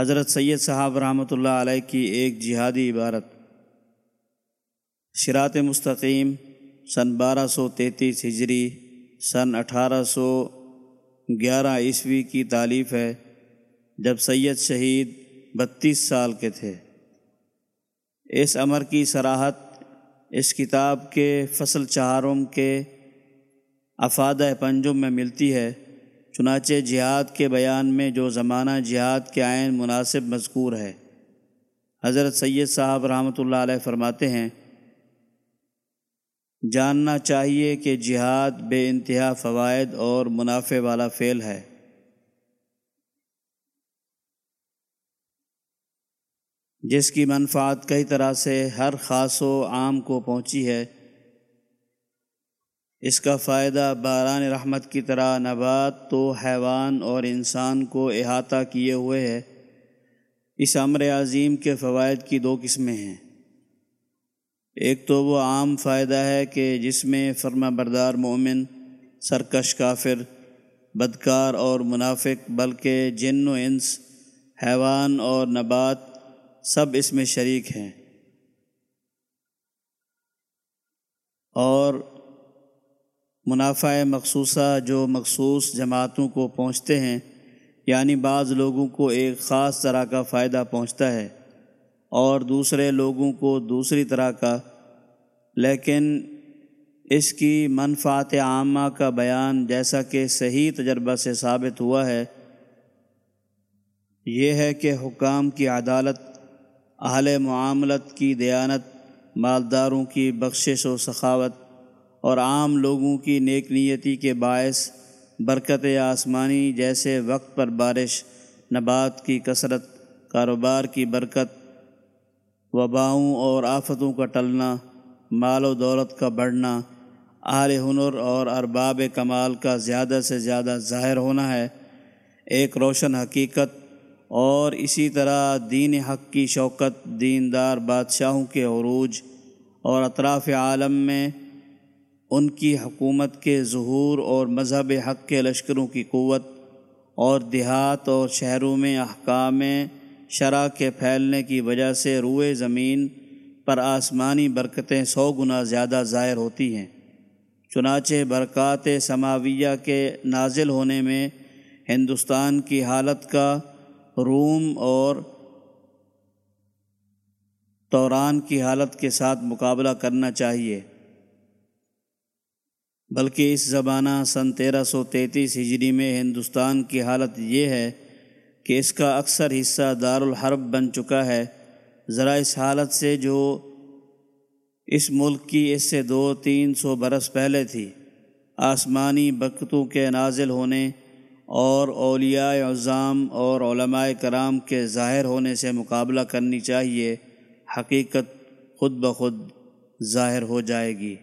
حضرت سید صاحب رحمۃ اللہ علیہ کی ایک جہادی عبارت۔ شرات مستقیم سن بارہ سو تینتیس ہجری سن اٹھارہ سو گیارہ عیسوی کی تعلیف ہے، جب سید شہید بتیس سال کے تھے۔ اس امر کی سراحت اس کتاب کے فصل چہارم کے افادہ پنجم میں ملتی ہے۔ چنانچہ جہاد کے بیان میں جو زمانہ جہاد کے آئین مناسب مذکور ہے۔ حضرت سید صاحب رحمۃ اللہ علیہ فرماتے ہیں، جاننا چاہیے کہ جہاد بے انتہا فوائد اور منافع والا فعل ہے۔ جس کی منفعت کئی طرح سے ہر خاص و عام کو پہنچی ہے اس کا فائدہ باران رحمت کی طرح نبات تو حیوان اور انسان کو احاطہ کیے ہوئے ہے۔ اس امر عظیم کے فوائد کی دو قسمیں ہیں۔ ایک تو وہ عام فائدہ ہے کہ جس میں فرما بردار مومن، سرکش کافر، بدکار اور منافق، بلکہ جن و انس، حیوان اور نبات سب اس میں شریک ہیں۔ اور منافع مخصوصہ جو مخصوص جماعتوں کو پہنچتے ہیں یعنی بعض لوگوں کو ایک خاص طرح کا فائدہ پہنچتا ہے اور دوسرے لوگوں کو دوسری طرح کا۔ لیکن اس کی منفعت عامہ کا بیان جیسا کہ صحیح تجربہ سے ثابت ہوا ہے، یہ ہے کہ حکام کی عدالت، اہل معاملت کی دیانت، مالداروں کی بخشش و سخاوت اور عام لوگوں کی نیک نیتی کے باعث برکت آسمانی جیسے وقت پر بارش، نبات کی کثرت، کاروبار کی برکت، وباؤں اور آفتوں کا ٹلنا، مال و دولت کا بڑھنا، اہل ہنر اور ارباب کمال کا زیادہ سے زیادہ ظاہر ہونا ہے، ایک روشن حقیقت اور اسی طرح دین حق کی شوکت، دیندار بادشاہوں کے عروج اور اطراف عالم میں ان کی حکومت کے ظہور اور مذہب حق کے لشکروں کی قوت اور دیہات اور شہروں میں احکام شرح کے پھیلنے کی وجہ سے روئے زمین پر آسمانی برکتیں سو گنا زیادہ ظاہر ہوتی ہیں۔ چنانچہ برکات سماویہ کے نازل ہونے میں ہندوستان کی حالت کا روم اور توران کی حالت کے ساتھ مقابلہ کرنا چاہیے۔ بلکہ اس زمانہ سن تیرہ سو تینتیس ہجری میں ہندوستان کی حالت یہ ہے کہ اس کا اکثر حصہ دارالحرب بن چکا ہے۔ ذرا اس حالت سے جو اس ملک کی اس سے دو تین سو برس پہلے تھی۔ آسمانی برکتوں کے نازل ہونے اور اولیاء اعظام اور علماء کرام کے ظاہر ہونے سے مقابلہ کرنی چاہیے، حقیقت خود بخود ظاہر ہو جائے گی۔